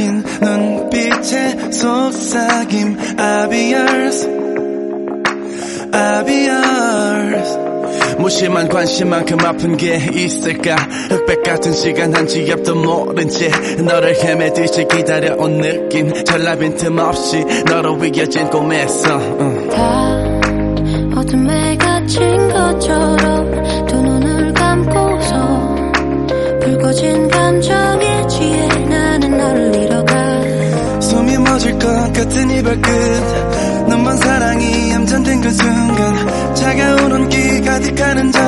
가진 눈빛의 속삭임 I'll be yours I'll be yours 무심한 관심만큼 아픈 게 있을까? 흑백 같은 시간 한 지 앞도 모른 채 너를 헤매듯이 기다려온 느낌. 전라 빈 틈 없이 너로 이어진 꿈에서 응. 다 어둠에 갇힌 것처럼 멎을 것 같은 이 발끝. 너만 사랑이 얌전된 그 순간. 차가운 온기 가득하는 적.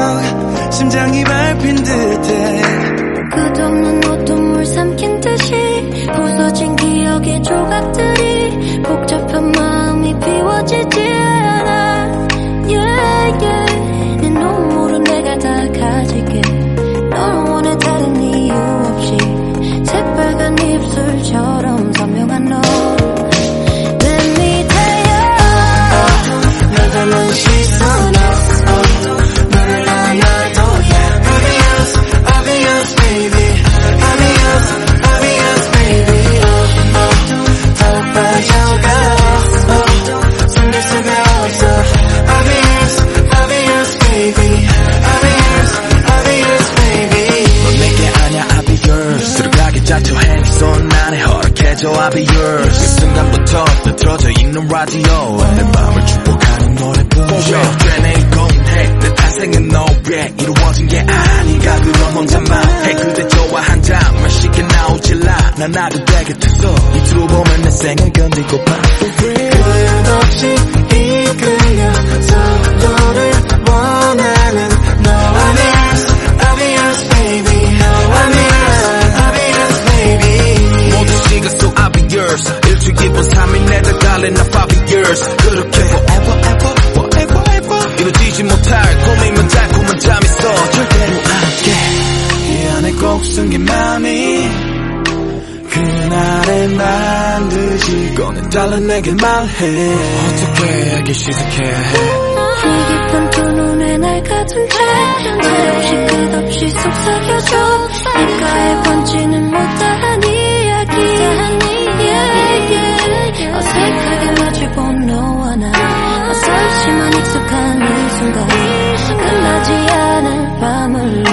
심장이 밟힌 듯해. 끝없는 노동물 삼킨 듯이 부서진 기억의 조각들이 복잡한 마음이 비워지지 않아. Yeah, yeah. 내 눈물은 내가 다 가질게. 널 원해 다른 이유 없이 새빨간 입술처럼 선명 허락해줘 I'll be yours. 그 순간부터 뜨들어져 있는 라디오. 내 마음을 축복하는 노래뿐 되네 이공해 내 탄생은 너에 이루어진 게 아닌가. 그런 혼자만 해 그대 좋아 한 잔만 쉽게 나오질라. 난 나도 되게 됐어. 이두로 보면 내 생을 건들고파 끝없이 이끌려서 너를 꿈이면 달콤한 잠이 있어 절대로 안게. 이 안에 꼭 숨긴 맘이 그날의 반드시 꺼내달라 내게 말해. 어떻게 알기 시작해? 이 깊은 두 눈에 날 가둔 채 한없이 끝없이 속삭여줘. 입가에 번지는 못다 순간 끝나지 않을 밤을